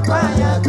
papaya.